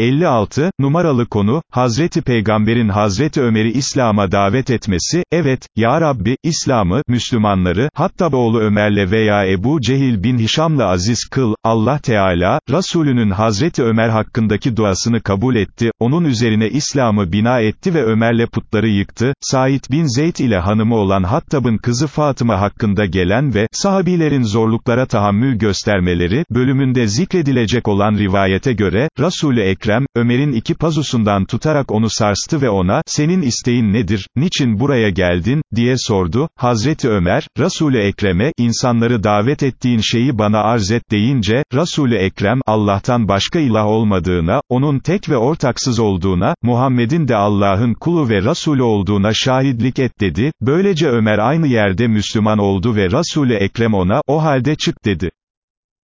56, numaralı konu, Hazreti Peygamber'in Hazreti Ömer'i İslam'a davet etmesi, evet, Ya Rabbi, İslam'ı, Müslümanları, hatta oğlu Ömer'le veya Ebu Cehil bin Hişam'la aziz kıl, Allah Teala, Resulünün Hazreti Ömer hakkındaki duasını kabul etti, onun üzerine İslam'ı bina etti ve Ömer'le putları yıktı, Said bin Zeyd ile hanımı olan Hattab'ın kızı Fatıma hakkında gelen ve, sahabilerin zorluklara tahammül göstermeleri, bölümünde zikredilecek olan rivayete göre, Resul-i Ekrem, Ömer'in iki pazusundan tutarak onu sarstı ve ona, senin isteğin nedir, niçin buraya geldin, diye sordu, Hazreti Ömer, Resul-i Ekrem'e, insanları davet ettiğin şeyi bana arz et deyince, Resul-i Ekrem, Allah'tan başka ilah olmadığına, onun tek ve ortaksız olduğuna, Muhammed'in de Allah'ın kulu ve Resulü olduğuna şahitlik et dedi, böylece Ömer aynı yerde Müslüman oldu ve Resul-i Ekrem ona, o halde çık dedi.